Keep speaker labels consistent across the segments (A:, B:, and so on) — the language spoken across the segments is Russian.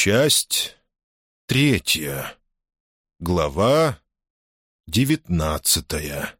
A: Часть третья. Глава девятнадцатая.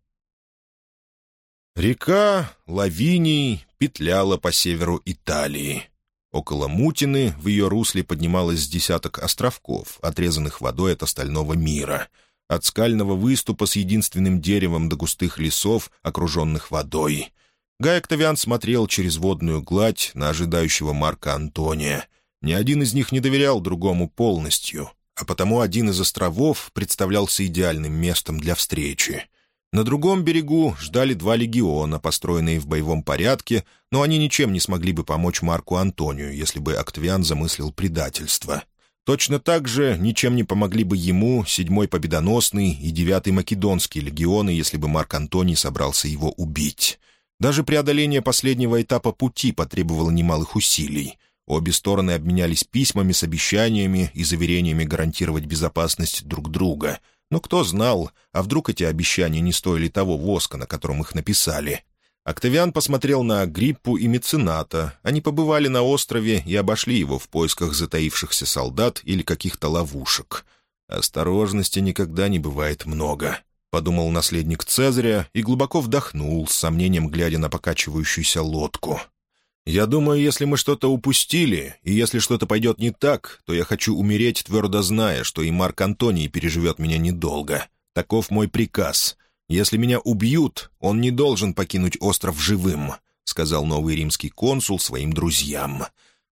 A: Река Лавиний петляла по северу Италии. Около Мутины в ее русле поднималось десяток островков, отрезанных водой от остального мира. От скального выступа с единственным деревом до густых лесов, окруженных водой. Гай Октавиан смотрел через водную гладь на ожидающего Марка Антония — ни один из них не доверял другому полностью, а потому один из островов представлялся идеальным местом для встречи. На другом берегу ждали два легиона, построенные в боевом порядке, но они ничем не смогли бы помочь Марку Антонию, если бы Октавиан замыслил предательство. Точно так же ничем не помогли бы ему седьмой Победоносный и девятый Македонский легионы, если бы Марк Антоний собрался его убить. Даже преодоление последнего этапа пути потребовало немалых усилий — Обе стороны обменялись письмами с обещаниями и заверениями гарантировать безопасность друг друга. Но кто знал, а вдруг эти обещания не стоили того воска, на котором их написали? Октавиан посмотрел на Гриппу и Мецената. Они побывали на острове и обошли его в поисках затаившихся солдат или каких-то ловушек. «Осторожности никогда не бывает много», — подумал наследник Цезаря и глубоко вдохнул, с сомнением глядя на покачивающуюся лодку. Я думаю, если мы что-то упустили, и если что-то пойдет не так, то я хочу умереть, твердо зная, что и Марк Антоний переживет меня недолго. Таков мой приказ. Если меня убьют, он не должен покинуть остров живым», — сказал новый римский консул своим друзьям.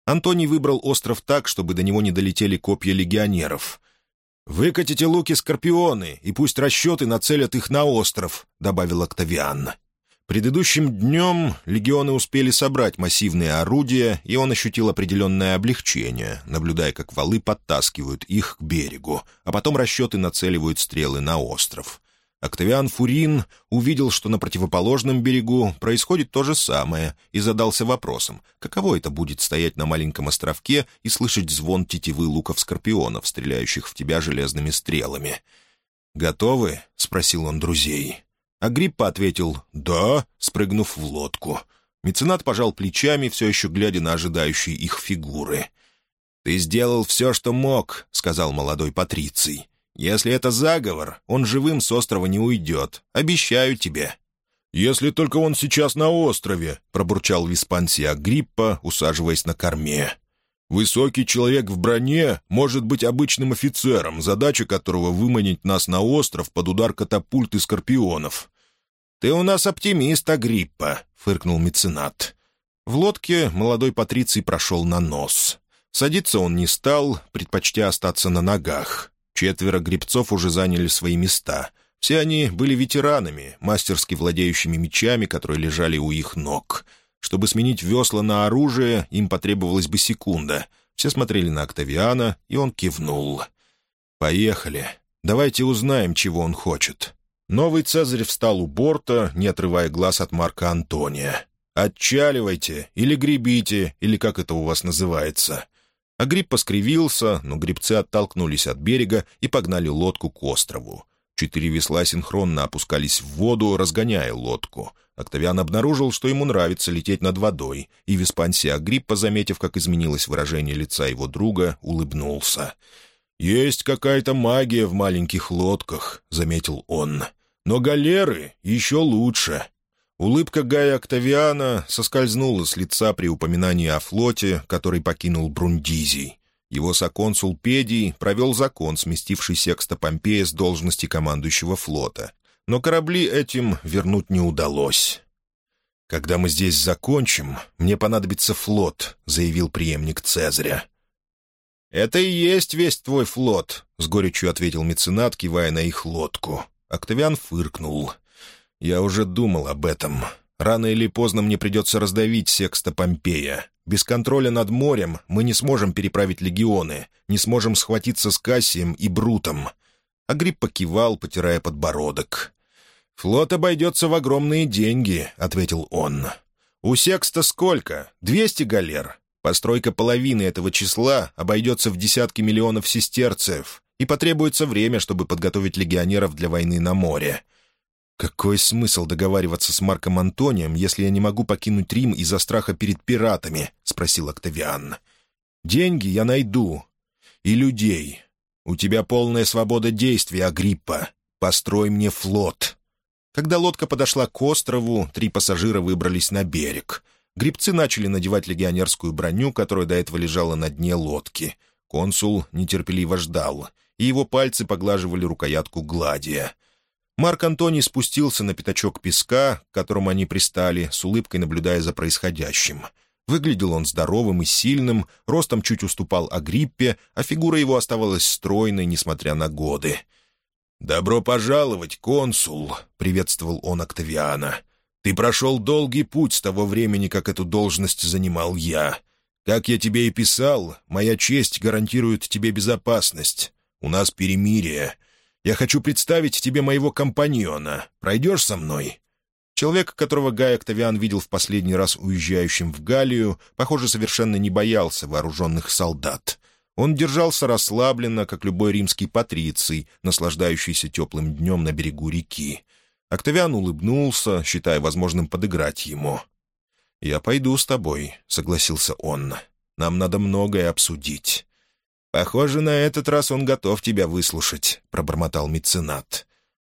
A: Антоний выбрал остров так, чтобы до него не долетели копья легионеров. «Выкатите луки-скорпионы, и пусть расчеты нацелят их на остров», — добавил Октавиан. Предыдущим днем легионы успели собрать массивные орудия, и он ощутил определенное облегчение, наблюдая, как валы подтаскивают их к берегу, а потом расчеты нацеливают стрелы на остров. Октавиан Фурин увидел, что на противоположном берегу происходит то же самое, и задался вопросом, каково это будет стоять на маленьком островке и слышать звон тетивы луков-скорпионов, стреляющих в тебя железными стрелами. «Готовы?» — спросил он друзей. Агриппа ответил «да», спрыгнув в лодку. Меценат пожал плечами, все еще глядя на ожидающие их фигуры. «Ты сделал все, что мог», — сказал молодой Патриций. «Если это заговор, он живым с острова не уйдет. Обещаю тебе». «Если только он сейчас на острове», — пробурчал Виспансий Агриппа, усаживаясь на корме. Высокий человек в броне может быть обычным офицером, задача которого выманить нас на остров под удар катапульты скорпионов. «Ты у нас оптимист, Агриппа», — фыркнул меценат. В лодке молодой Патриций прошел на нос. Садиться он не стал, предпочтя остаться на ногах. Четверо грибцов уже заняли свои места. Все они были ветеранами, мастерски владеющими мечами, которые лежали у их ног. Чтобы сменить весла на оружие, им потребовалась бы секунда. Все смотрели на Октавиана, и он кивнул. «Поехали. Давайте узнаем, чего он хочет». Новый Цезарь встал у борта, не отрывая глаз от Марка Антония. «Отчаливайте, или гребите, или как это у вас называется». Агриппа скривился, но гребцы оттолкнулись от берега и погнали лодку к острову. Четыре весла синхронно опускались в воду, разгоняя лодку. Октавиан обнаружил, что ему нравится лететь над водой, и Веспансия Агриппа, заметив, как изменилось выражение лица его друга, улыбнулся. «Есть какая-то магия в маленьких лодках», — заметил он. «Но галеры еще лучше». Улыбка Гая Октавиана соскользнула с лица при упоминании о флоте, который покинул Брундизий. Его соконсул Педий провел закон, сместивший Секста Помпея с должности командующего флота. Но корабли этим вернуть не удалось. «Когда мы здесь закончим, мне понадобится флот», — заявил преемник Цезаря. «Это и есть весь твой флот», — с горечью ответил меценат, кивая на их лодку. Октавиан фыркнул. «Я уже думал об этом. Рано или поздно мне придется раздавить Секста Помпея. Без контроля над морем мы не сможем переправить легионы, не сможем схватиться с Кассием и Брутом». Агриппа кивал, потирая подбородок. «Флот обойдется в огромные деньги», — ответил он. «У Секста сколько? Двести галер? Постройка половины этого числа обойдется в десятки миллионов сестерцев, и потребуется время, чтобы подготовить легионеров для войны на море. Какой смысл договариваться с Марком Антонием, если я не могу покинуть Рим из-за страха перед пиратами?» — спросил Октавиан. «Деньги я найду. и людей. У тебя полная свобода действий, Агриппа. Построй мне флот». Когда лодка подошла к острову, три пассажира выбрались на берег. Грибцы начали надевать легионерскую броню, которая до этого лежала на дне лодки. Консул нетерпеливо ждал, и его пальцы поглаживали рукоятку гладия. Марк Антоний спустился на пятачок песка, к которому они пристали, с улыбкой наблюдая за происходящим. Выглядел он здоровым и сильным, ростом чуть уступал Агриппе, а фигура его оставалась стройной, несмотря на годы. «Добро пожаловать, консул!» — приветствовал он Октавиана. «Ты прошел долгий путь с того времени, как эту должность занимал я. Как я тебе и писал, моя честь гарантирует тебе безопасность. У нас перемирие. Я хочу представить тебе моего компаньона. Пройдешь со мной?» Человек, которого Гай Октавиан видел в последний раз уезжающим в Галлию, похоже, совершенно не боялся вооруженных солдат. Он держался расслабленно, как любой римский патриций, наслаждающийся теплым днем на берегу реки. Октавиан улыбнулся, считая возможным подыграть ему. «Я пойду с тобой», — согласился он. «Нам надо многое обсудить». «Похоже, на этот раз он готов тебя выслушать», — пробормотал меценат.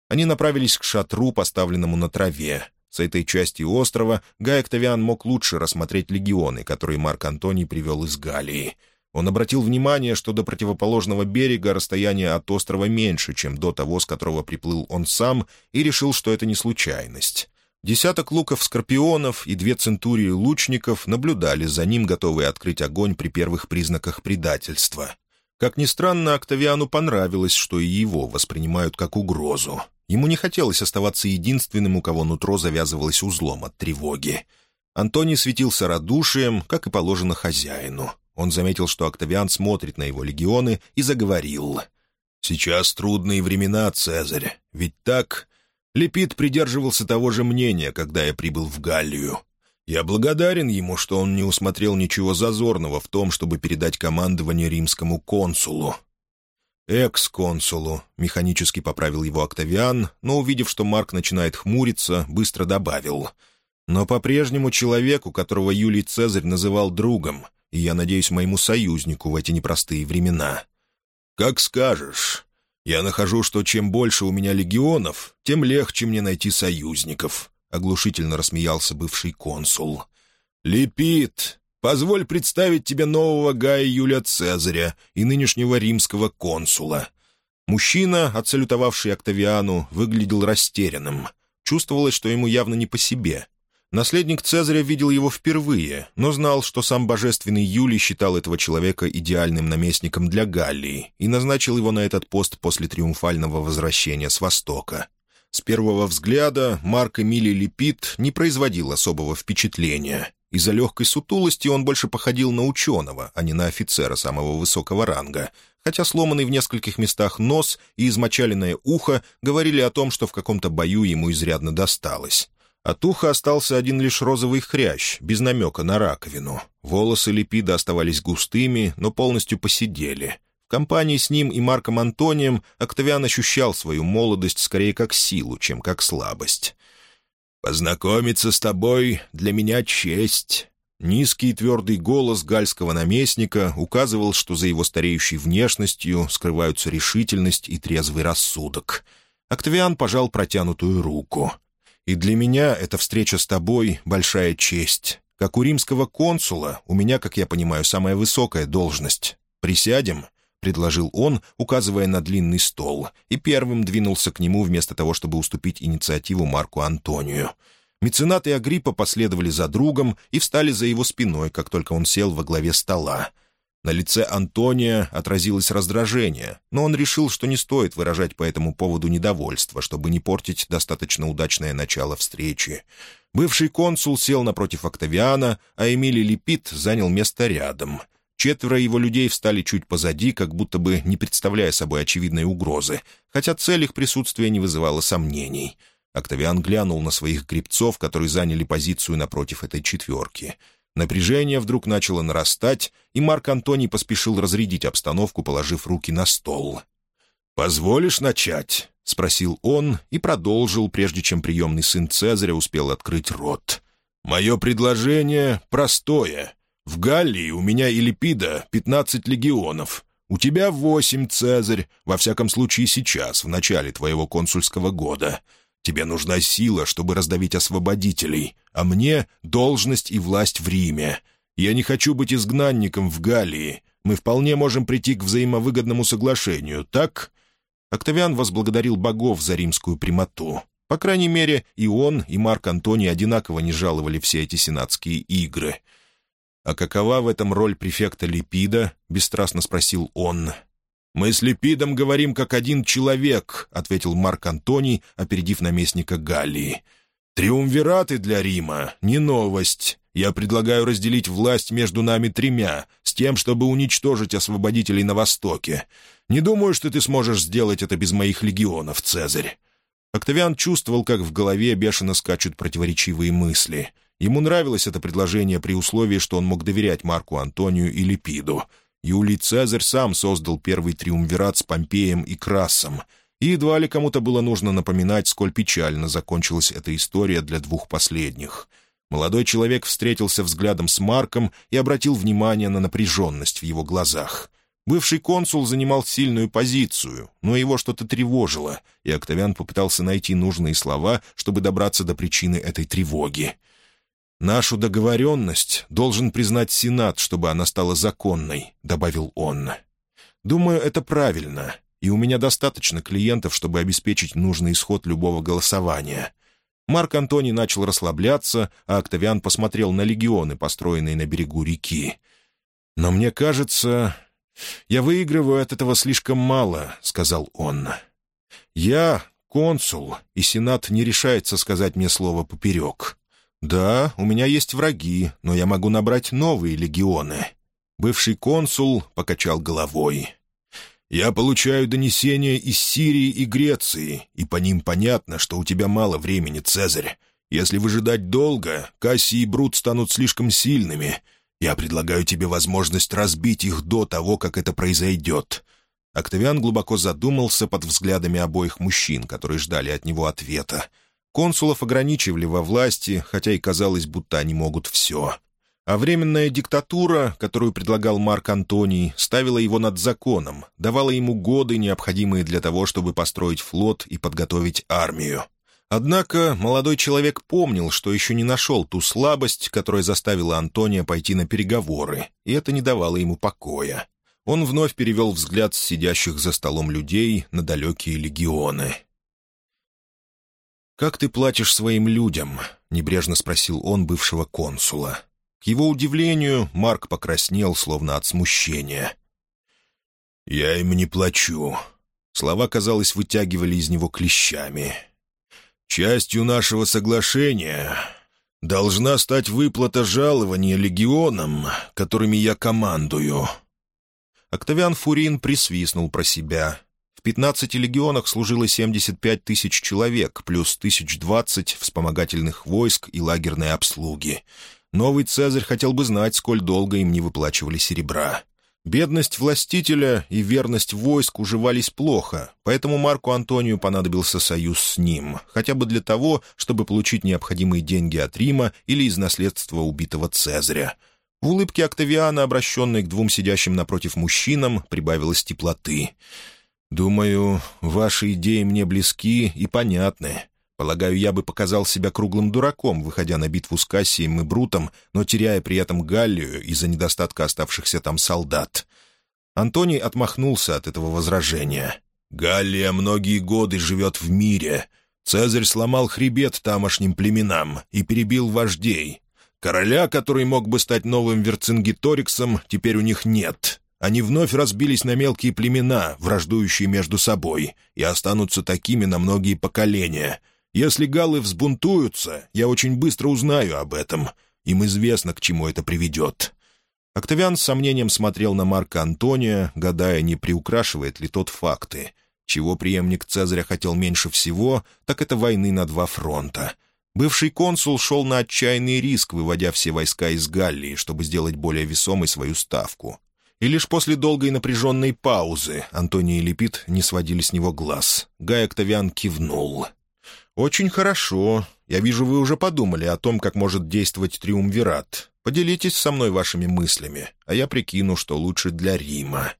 A: Они направились к шатру, поставленному на траве. С этой части острова Гай Октавиан мог лучше рассмотреть легионы, которые Марк Антоний привел из Галлии — он обратил внимание, что до противоположного берега расстояние от острова меньше, чем до того, с которого приплыл он сам, и решил, что это не случайность. Десяток луков-скорпионов и две центурии лучников наблюдали за ним, готовые открыть огонь при первых признаках предательства. Как ни странно, Октавиану понравилось, что и его воспринимают как угрозу. Ему не хотелось оставаться единственным, у кого нутро завязывалось узлом от тревоги. Антоний светился радушием, как и положено хозяину. Он заметил, что Октавиан смотрит на его легионы, и заговорил. «Сейчас трудные времена, Цезарь. Ведь так...» Лепит придерживался того же мнения, когда я прибыл в Галлию. Я благодарен ему, что он не усмотрел ничего зазорного в том, чтобы передать командование римскому консулу. «Экс-консулу», — механически поправил его Октавиан, но, увидев, что Марк начинает хмуриться, быстро добавил. «Но по-прежнему человеку, которого Юлий Цезарь называл другом, и я надеюсь моему союзнику в эти непростые времена. Как скажешь. Я нахожу, что чем больше у меня легионов, тем легче мне найти союзников», — оглушительно рассмеялся бывший консул. «Лепит, позволь представить тебе нового Гая Юлия Цезаря и нынешнего римского консула». Мужчина, отсалютовавший Октавиану, выглядел растерянным. Чувствовалось, что ему явно не по себе. Наследник Цезаря видел его впервые, но знал, что сам божественный Юлий считал этого человека идеальным наместником для Галлии и назначил его на этот пост после триумфального возвращения с Востока. С первого взгляда Марк Эмилий Лепит не производил особого впечатления. Из-за легкой сутулости он больше походил на ученого, а не на офицера самого высокого ранга, хотя сломанный в нескольких местах нос и измочаленное ухо говорили о том, что в каком-то бою ему изрядно досталось. От уха остался один лишь розовый хрящ, без намека на раковину. Волосы Липида оставались густыми, но полностью посидели. В компании с ним и Марком Антонием Октавиан ощущал свою молодость скорее как силу, чем как слабость. «Познакомиться с тобой для меня честь». Низкий и твердый голос гальского наместника указывал, что за его стареющей внешностью скрываются решительность и трезвый рассудок. Октавиан пожал протянутую руку — и для меня эта встреча с тобой — большая честь. Как у римского консула, у меня, как я понимаю, самая высокая должность. Присядем?» — предложил он, указывая на длинный стол, и первым двинулся к нему вместо того, чтобы уступить инициативу Марку Антонию. Меценат и Агриппа последовали за другом и встали за его спиной, как только он сел во главе стола. На лице Антония отразилось раздражение, но он решил, что не стоит выражать по этому поводу недовольство, чтобы не портить достаточно удачное начало встречи. Бывший консул сел напротив Октавиана, а Эмилий Лепит занял место рядом. Четверо его людей встали чуть позади, как будто бы не представляя собой очевидной угрозы, хотя цель их присутствия не вызывала сомнений. Октавиан глянул на своих гребцов, которые заняли позицию напротив этой четверки — Напряжение вдруг начало нарастать, и Марк Антоний поспешил разрядить обстановку, положив руки на стол. «Позволишь начать?» — спросил он и продолжил, прежде чем приемный сын Цезаря успел открыть рот. «Мое предложение простое. В Галлии у меня и Липида пятнадцать легионов. У тебя восемь, Цезарь, во всяком случае сейчас, в начале твоего консульского года. Тебе нужна сила, чтобы раздавить освободителей, а мне — должность и власть в Риме. Я не хочу быть изгнанником в Галлии. Мы вполне можем прийти к взаимовыгодному соглашению, так?» Октавиан возблагодарил богов за римскую примату. По крайней мере, и он, и Марк Антоний одинаково не жаловали все эти сенатские игры. «А какова в этом роль префекта Липида?» — бесстрастно спросил он. «Мы с Липидом говорим как один человек», — ответил Марк Антоний, опередив наместника Галлии. «Триумвираты для Рима — не новость. Я предлагаю разделить власть между нами тремя, с тем, чтобы уничтожить освободителей на Востоке. Не думаю, что ты сможешь сделать это без моих легионов, Цезарь». Октавиан чувствовал, как в голове бешено скачут противоречивые мысли. Ему нравилось это предложение при условии, что он мог доверять Марку Антонию и Липиду — Юлий Цезарь сам создал первый триумвират с Помпеем и Красом, и едва ли кому-то было нужно напоминать, сколь печально закончилась эта история для двух последних. Молодой человек встретился взглядом с Марком и обратил внимание на напряженность в его глазах. Бывший консул занимал сильную позицию, но его что-то тревожило, и Октавиан попытался найти нужные слова, чтобы добраться до причины этой тревоги. «Нашу договоренность должен признать Сенат, чтобы она стала законной», — добавил он. «Думаю, это правильно, и у меня достаточно клиентов, чтобы обеспечить нужный исход любого голосования». Марк Антоний начал расслабляться, а Октавиан посмотрел на легионы, построенные на берегу реки. «Но мне кажется, я выигрываю от этого слишком мало», — сказал он. «Я консул, и Сенат не решается сказать мне слово поперек. «Да, у меня есть враги, но я могу набрать новые легионы». Бывший консул покачал головой. «Я получаю донесения из Сирии и Греции, и по ним понятно, что у тебя мало времени, Цезарь. Если выжидать долго, Кассий и Брут станут слишком сильными. Я предлагаю тебе возможность разбить их до того, как это произойдет». Октавиан глубоко задумался под взглядами обоих мужчин, которые ждали от него ответа. Консулов ограничивали во власти, хотя и казалось, будто они могут все. А временная диктатура, которую предлагал Марк Антоний, ставила его над законом, давала ему годы, необходимые для того, чтобы построить флот и подготовить армию. Однако молодой человек помнил, что еще не нашел ту слабость, которая заставила Антония пойти на переговоры, и это не давало ему покоя. Он вновь перевел взгляд с сидящих за столом людей на далекие легионы. «Как ты платишь своим людям?» — небрежно спросил он бывшего консула. К его удивлению, Марк покраснел, словно от смущения. «Я им не плачу». Слова, казалось, вытягивали из него клещами. «Частью нашего соглашения должна стать выплата жалования легионам, которыми я командую». Октавиан Фурин присвистнул про себя. 15 легионах служило 75 тысяч человек, плюс 1020 вспомогательных войск и лагерной обслуги. Новый Цезарь хотел бы знать, сколь долго им не выплачивали серебра. Бедность властителя и верность войск уживались плохо, поэтому Марку Антонию понадобился союз с ним, хотя бы для того, чтобы получить необходимые деньги от Рима или из наследства убитого Цезаря. В улыбке Октавиана, обращенной к двум сидящим напротив мужчинам, прибавилось теплоты — «Думаю, ваши идеи мне близки и понятны. Полагаю, я бы показал себя круглым дураком, выходя на битву с Кассием и Брутом, но теряя при этом Галлию из-за недостатка оставшихся там солдат». Антоний отмахнулся от этого возражения. «Галлия многие годы живет в мире. Цезарь сломал хребет тамошним племенам и перебил вождей. Короля, который мог бы стать новым Верцингеториксом, теперь у них нет. Они вновь разбились на мелкие племена, враждующие между собой, и останутся такими на многие поколения. Если галлы взбунтуются, я очень быстро узнаю об этом. Им известно, к чему это приведет». Октавиан с сомнением смотрел на Марка Антония, гадая, не приукрашивает ли тот факты. Чего преемник Цезаря хотел меньше всего, так это войны на два фронта. Бывший консул шел на отчаянный риск, выводя все войска из Галлии, чтобы сделать более весомой свою ставку и лишь после долгой напряженной паузы Антоний и Лепит не сводили с него глаз. Гай Октавиан кивнул. «Очень хорошо. Я вижу, вы уже подумали о том, как может действовать Триумвират. Поделитесь со мной вашими мыслями, а я прикину, что лучше для Рима».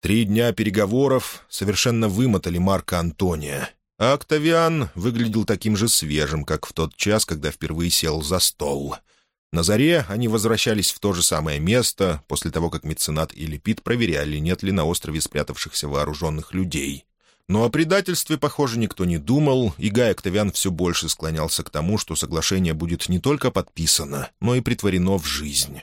A: Три дня переговоров совершенно вымотали Марка Антония, а Октавиан выглядел таким же свежим, как в тот час, когда впервые сел за стол. На заре они возвращались в то же самое место, после того, как меценат и Лепит проверяли, нет ли на острове спрятавшихся вооруженных людей. Но о предательстве, похоже, никто не думал, и Гай Октавиан все больше склонялся к тому, что соглашение будет не только подписано, но и притворено в жизнь.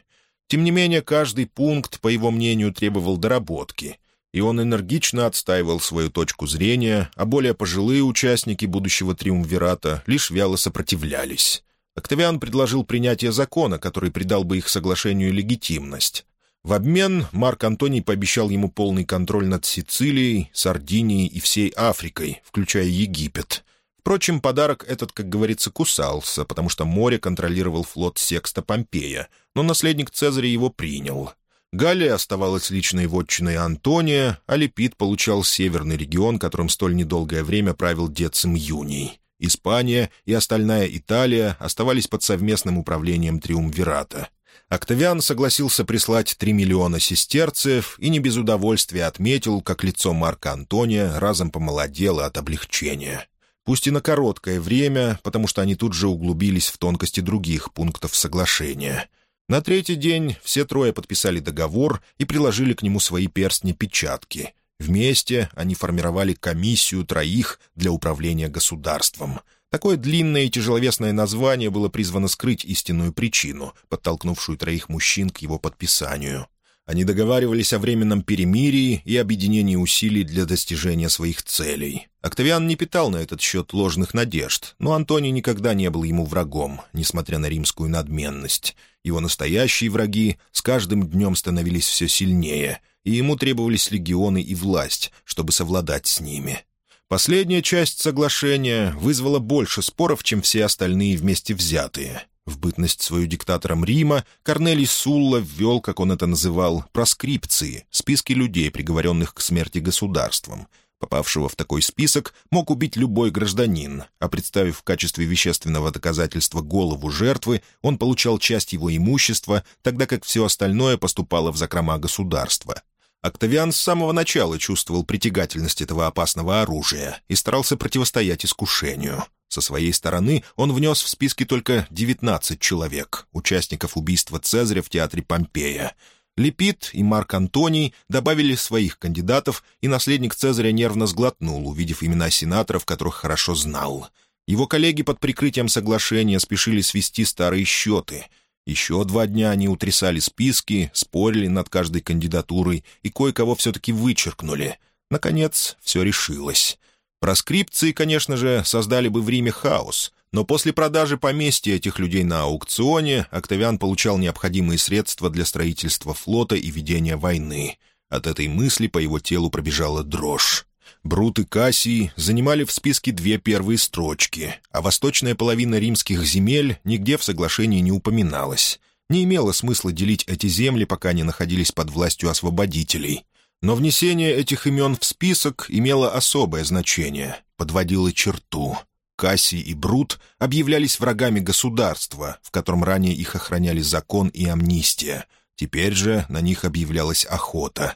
A: Тем не менее, каждый пункт, по его мнению, требовал доработки, и он энергично отстаивал свою точку зрения, а более пожилые участники будущего триумвирата лишь вяло сопротивлялись. Октавиан предложил принятие закона, который придал бы их соглашению легитимность. В обмен Марк Антоний пообещал ему полный контроль над Сицилией, Сардинией и всей Африкой, включая Египет. Впрочем, подарок этот, как говорится, кусался, потому что море контролировал флот Секста Помпея, но наследник Цезаря его принял. Галлия оставалась личной вотчиной Антония, а Лепит получал северный регион, которым столь недолгое время правил Децим Юний. Испания и остальная Италия оставались под совместным управлением Триумвирата. Октавиан согласился прислать три миллиона сестерцев и не без удовольствия отметил, как лицо Марка Антония разом помолодело от облегчения. Пусть и на короткое время, потому что они тут же углубились в тонкости других пунктов соглашения. На третий день все трое подписали договор и приложили к нему свои перстни-печатки — Вместе они формировали комиссию троих для управления государством. Такое длинное и тяжеловесное название было призвано скрыть истинную причину, подтолкнувшую троих мужчин к его подписанию. Они договаривались о временном перемирии и объединении усилий для достижения своих целей. Октавиан не питал на этот счет ложных надежд, но Антоний никогда не был ему врагом, несмотря на римскую надменность. Его настоящие враги с каждым днем становились все сильнее — и ему требовались легионы и власть, чтобы совладать с ними. Последняя часть соглашения вызвала больше споров, чем все остальные вместе взятые. В бытность свою диктатором Рима Корнелий Сулла ввел, как он это называл, проскрипции, списки людей, приговоренных к смерти государством. Попавшего в такой список мог убить любой гражданин, а представив в качестве вещественного доказательства голову жертвы, он получал часть его имущества, тогда как все остальное поступало в закрома государства. Октавиан с самого начала чувствовал притягательность этого опасного оружия и старался противостоять искушению. Со своей стороны он внес в списки только 19 человек, участников убийства Цезаря в театре Помпея. Лепит и Марк Антоний добавили своих кандидатов, и наследник Цезаря нервно сглотнул, увидев имена сенаторов, которых хорошо знал. Его коллеги под прикрытием соглашения спешили свести старые счеты — еще два дня они утрясали списки, спорили над каждой кандидатурой и кое-кого все-таки вычеркнули. Наконец, все решилось. Проскрипции, конечно же, создали бы в Риме хаос, но после продажи поместья этих людей на аукционе Октавиан получал необходимые средства для строительства флота и ведения войны. От этой мысли по его телу пробежала дрожь. Брут и Кассий занимали в списке две первые строчки, а восточная половина римских земель нигде в соглашении не упоминалась. Не имело смысла делить эти земли, пока они находились под властью освободителей. Но внесение этих имен в список имело особое значение, подводило черту. Кассий и Брут объявлялись врагами государства, в котором ранее их охраняли закон и амнистия. Теперь же на них объявлялась охота.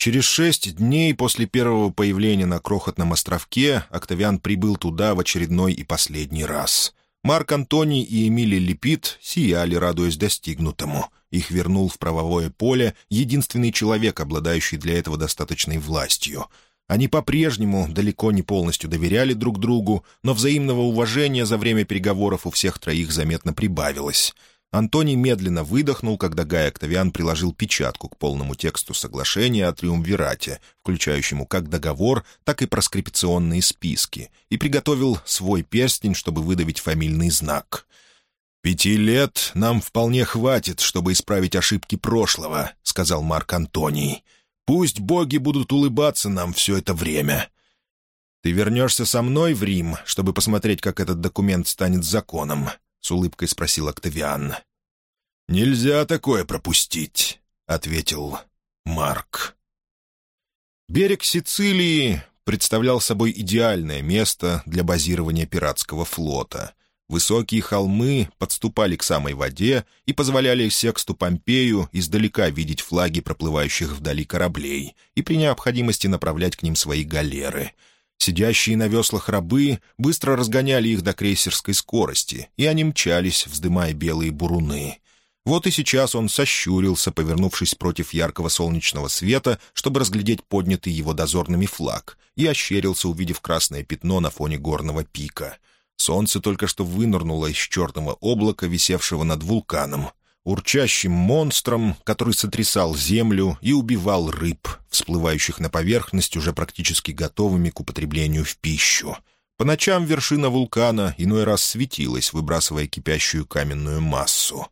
A: Через шесть дней после первого появления на крохотном островке Октавиан прибыл туда в очередной и последний раз. Марк Антоний и Эмилий Лепит сияли, радуясь достигнутому. Их вернул в правовое поле единственный человек, обладающий для этого достаточной властью. Они по-прежнему далеко не полностью доверяли друг другу, но взаимного уважения за время переговоров у всех троих заметно прибавилось — Антоний медленно выдохнул, когда Гай Октавиан приложил печатку к полному тексту соглашения о триумвирате, включающему как договор, так и проскрипционные списки, и приготовил свой перстень, чтобы выдавить фамильный знак. «Пяти лет нам вполне хватит, чтобы исправить ошибки прошлого», — сказал Марк Антоний. «Пусть боги будут улыбаться нам все это время». «Ты вернешься со мной в Рим, чтобы посмотреть, как этот документ станет законом?» — с улыбкой спросил Октавиан. «Нельзя такое пропустить», — ответил Марк. Берег Сицилии представлял собой идеальное место для базирования пиратского флота. Высокие холмы подступали к самой воде и позволяли Сексту Помпею издалека видеть флаги проплывающих вдали кораблей и при необходимости направлять к ним свои галеры. Сидящие на веслах рабы быстро разгоняли их до крейсерской скорости, и они мчались, вздымая белые буруны. Вот и сейчас он сощурился, повернувшись против яркого солнечного света, чтобы разглядеть поднятый его дозорными флаг, и ощерился, увидев красное пятно на фоне горного пика — Солнце только что вынырнуло из черного облака, висевшего над вулканом, урчащим монстром, который сотрясал землю и убивал рыб, всплывающих на поверхность уже практически готовыми к употреблению в пищу. По ночам вершина вулкана иной раз светилась, выбрасывая кипящую каменную массу.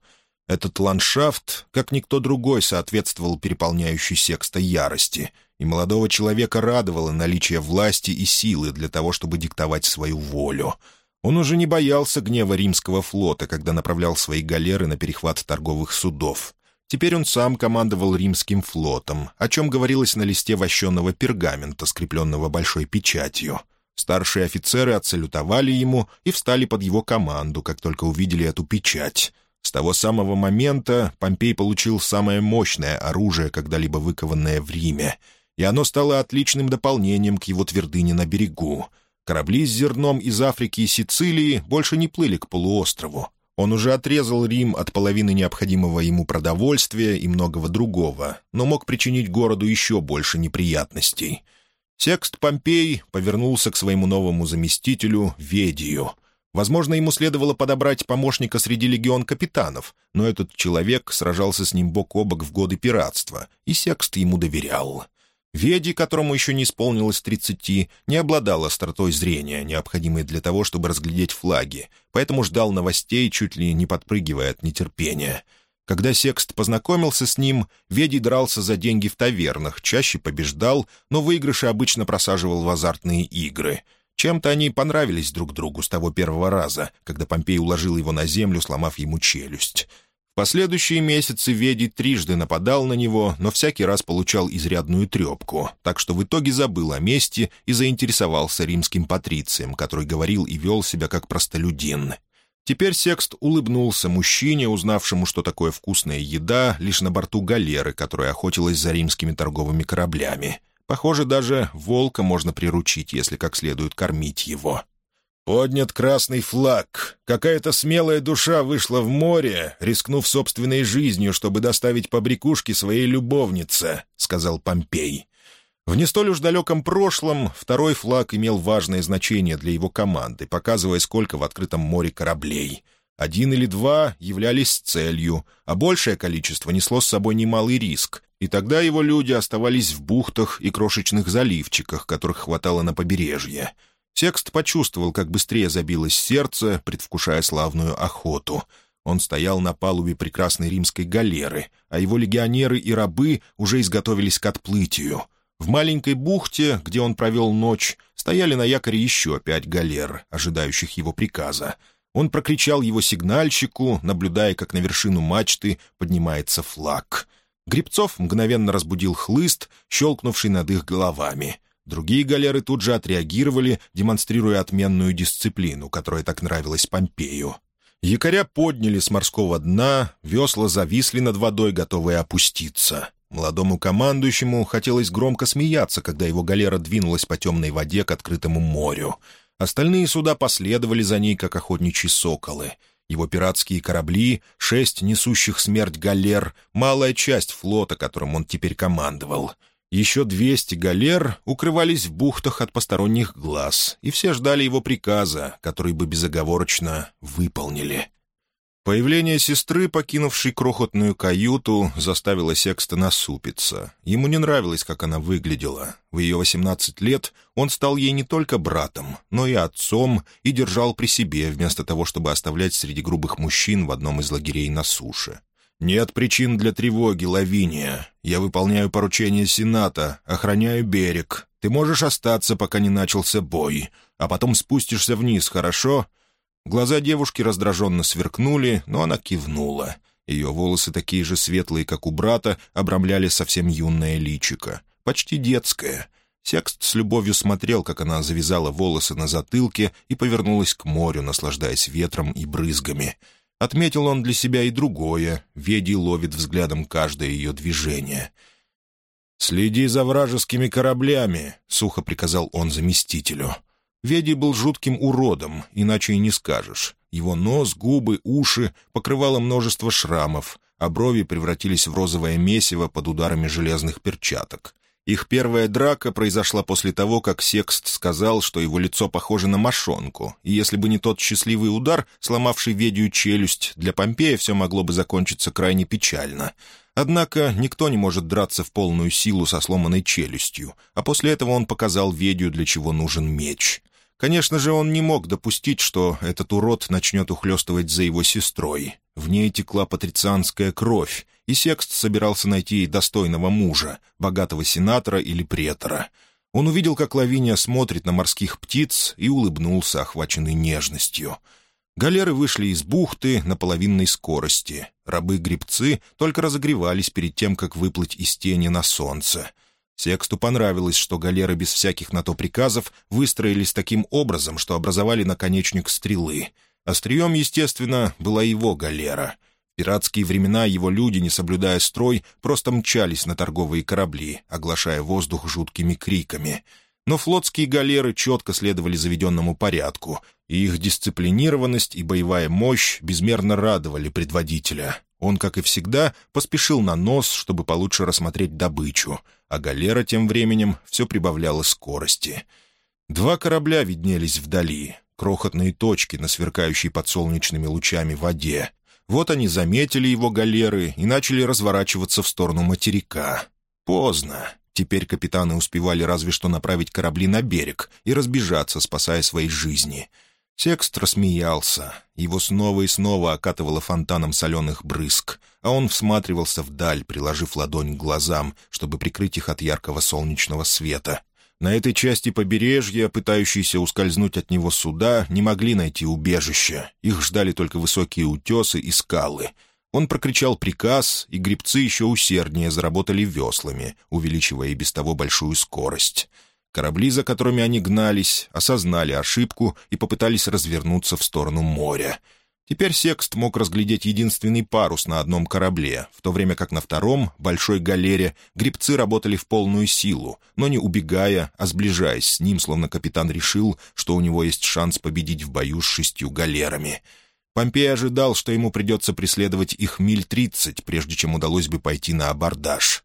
A: Этот ландшафт, как никто другой, соответствовал переполняющей секста ярости, и молодого человека радовало наличие власти и силы для того, чтобы диктовать свою волю — он уже не боялся гнева римского флота, когда направлял свои галеры на перехват торговых судов. Теперь он сам командовал римским флотом, о чем говорилось на листе вощенного пергамента, скрепленного большой печатью. Старшие офицеры отсалютовали ему и встали под его команду, как только увидели эту печать. С того самого момента Помпей получил самое мощное оружие, когда-либо выкованное в Риме, и оно стало отличным дополнением к его твердыне на берегу — Корабли с зерном из Африки и Сицилии больше не плыли к полуострову. Он уже отрезал Рим от половины необходимого ему продовольствия и многого другого, но мог причинить городу еще больше неприятностей. Секст Помпей повернулся к своему новому заместителю Ведию. Возможно, ему следовало подобрать помощника среди легион капитанов, но этот человек сражался с ним бок о бок в годы пиратства, и Секст ему доверял. Веди, которому еще не исполнилось тридцати, не обладал остротой зрения, необходимой для того, чтобы разглядеть флаги, поэтому ждал новостей, чуть ли не подпрыгивая от нетерпения. Когда Секст познакомился с ним, Веди дрался за деньги в тавернах, чаще побеждал, но выигрыши обычно просаживал в азартные игры. Чем-то они понравились друг другу с того первого раза, когда Помпей уложил его на землю, сломав ему челюсть последующие месяцы Веди трижды нападал на него, но всякий раз получал изрядную трепку, так что в итоге забыл о мести и заинтересовался римским патрицием, который говорил и вел себя как простолюдин. Теперь Секст улыбнулся мужчине, узнавшему, что такое вкусная еда, лишь на борту галеры, которая охотилась за римскими торговыми кораблями. Похоже, даже волка можно приручить, если как следует кормить его. Поднят красный флаг. Какая-то смелая душа вышла в море, рискнув собственной жизнью, чтобы доставить побрякушки своей любовнице», — сказал Помпей. В не столь уж далеком прошлом второй флаг имел важное значение для его команды, показывая, сколько в открытом море кораблей. Один или два являлись целью, а большее количество несло с собой немалый риск, и тогда его люди оставались в бухтах и крошечных заливчиках, которых хватало на побережье — Секст почувствовал, как быстрее забилось сердце, предвкушая славную охоту. Он стоял на палубе прекрасной римской галеры, а его легионеры и рабы уже изготовились к отплытию. В маленькой бухте, где он провел ночь, стояли на якоре еще пять галер, ожидающих его приказа. Он прокричал его сигнальщику, наблюдая, как на вершину мачты поднимается флаг. Грибцов мгновенно разбудил хлыст, щелкнувший над их головами — Другие галеры тут же отреагировали, демонстрируя отменную дисциплину, которая так нравилась Помпею. Якоря подняли с морского дна, весла зависли над водой, готовые опуститься. Молодому командующему хотелось громко смеяться, когда его галера двинулась по темной воде к открытому морю. Остальные суда последовали за ней, как охотничьи соколы. Его пиратские корабли, шесть несущих смерть галер, малая часть флота, которым он теперь командовал — еще двести галер укрывались в бухтах от посторонних глаз, и все ждали его приказа, который бы безоговорочно выполнили. Появление сестры, покинувшей крохотную каюту, заставило Секста насупиться. Ему не нравилось, как она выглядела. В ее восемнадцать лет он стал ей не только братом, но и отцом и держал при себе, вместо того, чтобы оставлять среди грубых мужчин в одном из лагерей на суше. «Нет причин для тревоги, Лавиния. Я выполняю поручение Сената, охраняю берег. Ты можешь остаться, пока не начался бой, а потом спустишься вниз, хорошо?» Глаза девушки раздраженно сверкнули, но она кивнула. Ее волосы, такие же светлые, как у брата, обрамляли совсем юное личико. Почти детское. Секст с любовью смотрел, как она завязала волосы на затылке и повернулась к морю, наслаждаясь ветром и брызгами. Отметил он для себя и другое. Веди ловит взглядом каждое ее движение. «Следи за вражескими кораблями», — сухо приказал он заместителю. Веди был жутким уродом, иначе и не скажешь. Его нос, губы, уши покрывало множество шрамов, а брови превратились в розовое месиво под ударами железных перчаток. Их первая драка произошла после того, как Секст сказал, что его лицо похоже на мошонку, и если бы не тот счастливый удар, сломавший ведью челюсть, для Помпея все могло бы закончиться крайне печально. Однако никто не может драться в полную силу со сломанной челюстью, а после этого он показал ведью, для чего нужен меч. Конечно же, он не мог допустить, что этот урод начнет ухлёстывать за его сестрой. В ней текла патрицианская кровь, и Секст собирался найти ей достойного мужа, богатого сенатора или претора. Он увидел, как Лавиния смотрит на морских птиц, и улыбнулся, охваченный нежностью. Галеры вышли из бухты на половинной скорости. Рабы-гребцы только разогревались перед тем, как выплыть из тени на солнце. Сексту понравилось, что галеры без всяких на то приказов выстроились таким образом, что образовали наконечник стрелы. Острием, естественно, была его галера — пиратские времена его люди, не соблюдая строй, просто мчались на торговые корабли, оглашая воздух жуткими криками. Но флотские галеры четко следовали заведенному порядку, и их дисциплинированность и боевая мощь безмерно радовали предводителя. Он, как и всегда, поспешил на нос, чтобы получше рассмотреть добычу, а галера тем временем все прибавляла скорости. Два корабля виднелись вдали, крохотные точки на сверкающей под солнечными лучами воде, вот они заметили его галеры и начали разворачиваться в сторону материка. Поздно. Теперь капитаны успевали разве что направить корабли на берег и разбежаться, спасая свои жизни. Секст рассмеялся. Его снова и снова окатывало фонтаном соленых брызг, а он всматривался вдаль, приложив ладонь к глазам, чтобы прикрыть их от яркого солнечного света. На этой части побережья, пытающиеся ускользнуть от него суда, не могли найти убежища. Их ждали только высокие утесы и скалы. Он прокричал приказ, и грибцы еще усерднее заработали веслами, увеличивая и без того большую скорость. Корабли, за которыми они гнались, осознали ошибку и попытались развернуться в сторону моря — Теперь Секст мог разглядеть единственный парус на одном корабле, в то время как на втором, большой галере, грибцы работали в полную силу, но не убегая, а сближаясь с ним, словно капитан решил, что у него есть шанс победить в бою с шестью галерами. Помпей ожидал, что ему придется преследовать их миль тридцать, прежде чем удалось бы пойти на абордаж.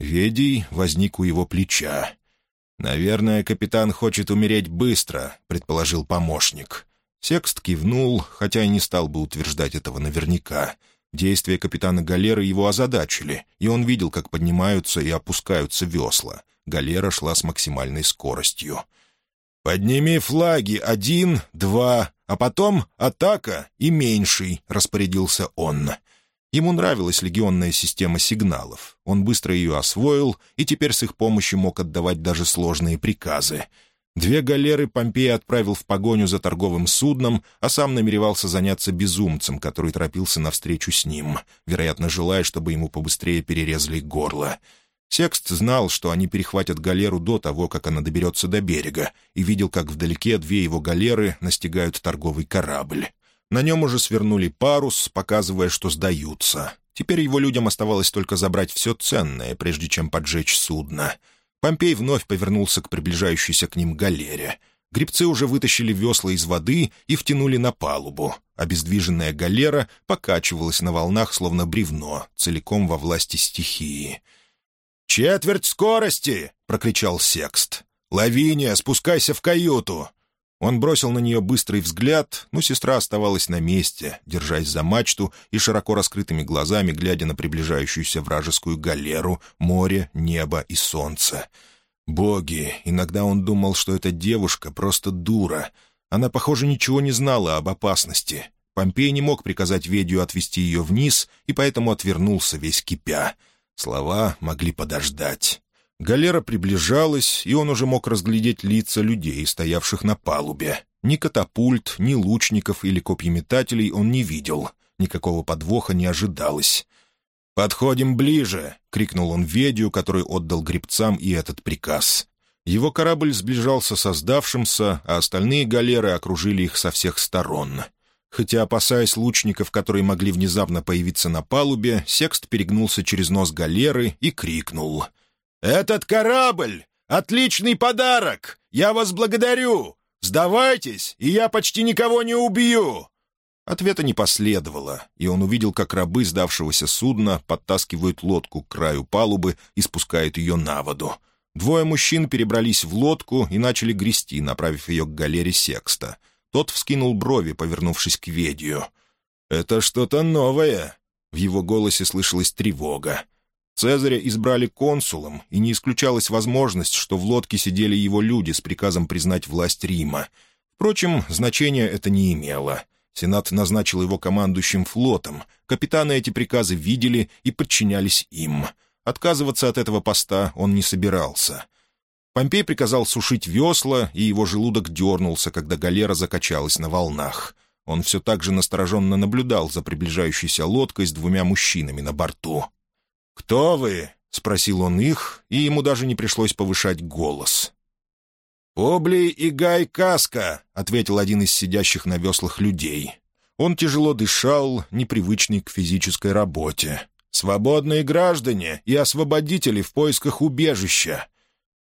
A: Ведий возник у его плеча. «Наверное, капитан хочет умереть быстро», — предположил помощник. Секст кивнул, хотя и не стал бы утверждать этого наверняка. Действия капитана галеры его озадачили, и он видел, как поднимаются и опускаются весла. Галера шла с максимальной скоростью. «Подними флаги один, два, а потом атака и меньший», — распорядился он. Ему нравилась легионная система сигналов. Он быстро ее освоил и теперь с их помощью мог отдавать даже сложные приказы — Две галеры Помпей отправил в погоню за торговым судном, а сам намеревался заняться безумцем, который торопился навстречу с ним, вероятно, желая, чтобы ему побыстрее перерезали горло. Секст знал, что они перехватят галеру до того, как она доберется до берега, и видел, как вдалеке две его галеры настигают торговый корабль. На нем уже свернули парус, показывая, что сдаются. Теперь его людям оставалось только забрать все ценное, прежде чем поджечь судно — Помпей вновь повернулся к приближающейся к ним галере. Гребцы уже вытащили весла из воды и втянули на палубу. Обездвиженная галера покачивалась на волнах, словно бревно, целиком во власти стихии. «Четверть скорости!» — прокричал Секст. «Лавиния, спускайся в каюту!» Он бросил на нее быстрый взгляд, но сестра оставалась на месте, держась за мачту и широко раскрытыми глазами, глядя на приближающуюся вражескую галеру, море, небо и солнце. Боги, иногда он думал, что эта девушка просто дура. Она, похоже, ничего не знала об опасности. Помпей не мог приказать Ведью отвести ее вниз, и поэтому отвернулся весь кипя. Слова могли подождать. Галера приближалась, и он уже мог разглядеть лица людей, стоявших на палубе. Ни катапульт, ни лучников или копьеметателей он не видел. Никакого подвоха не ожидалось. «Подходим ближе!» — крикнул он Ведию, который отдал гребцам и этот приказ. Его корабль сближался со сдавшимся, а остальные галеры окружили их со всех сторон. Хотя, опасаясь лучников, которые могли внезапно появиться на палубе, Секст перегнулся через нос галеры и крикнул. «Этот корабль! Отличный подарок! Я вас благодарю! Сдавайтесь, и я почти никого не убью!» Ответа не последовало, и он увидел, как рабы сдавшегося судна подтаскивают лодку к краю палубы и спускают ее на воду. Двое мужчин перебрались в лодку и начали грести, направив ее к галере Секста. Тот вскинул брови, повернувшись к Ведию. «Это что-то новое!» В его голосе слышалась тревога. Цезаря избрали консулом, и не исключалась возможность, что в лодке сидели его люди с приказом признать власть Рима. Впрочем, значения это не имело — Сенат назначил его командующим флотом. Капитаны эти приказы видели и подчинялись им. Отказываться от этого поста он не собирался. Помпей приказал сушить весла, и его желудок дернулся, когда галера закачалась на волнах. Он все так же настороженно наблюдал за приближающейся лодкой с двумя мужчинами на борту. «Кто вы?» — спросил он их, и ему даже не пришлось повышать голос. «Облий и Гай Каска», — ответил один из сидящих на веслах людей. Он тяжело дышал, непривычный к физической работе. «Свободные граждане и освободители в поисках убежища».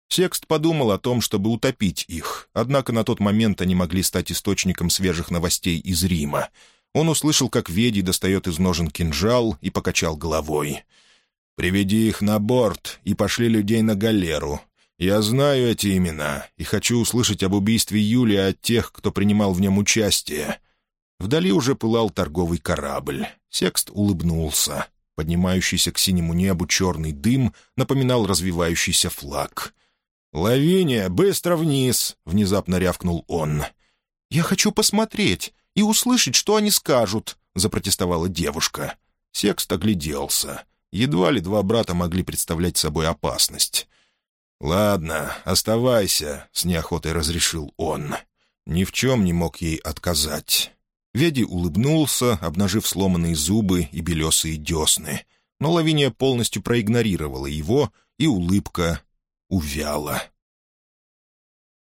A: Секст подумал о том, чтобы утопить их, однако на тот момент они могли стать источником свежих новостей из Рима. Он услышал, как Веди достает из ножен кинжал и покачал головой. «Приведи их на борт и пошли людей на галеру. Я знаю эти имена и хочу услышать об убийстве Юлия от тех, кто принимал в нем участие». Вдали уже пылал торговый корабль. Секст улыбнулся. Поднимающийся к синему небу черный дым напоминал развивающийся флаг. «Лавиния, быстро вниз!» — внезапно рявкнул он. «Я хочу посмотреть и услышать, что они скажут», — запротестовала девушка. Секст огляделся. Едва ли два брата могли представлять собой опасность. «Ладно, оставайся», — с неохотой разрешил он. Ни в чем не мог ей отказать. Веди улыбнулся, обнажив сломанные зубы и белесые десны. Но Лавиния полностью проигнорировала его, и улыбка увяла.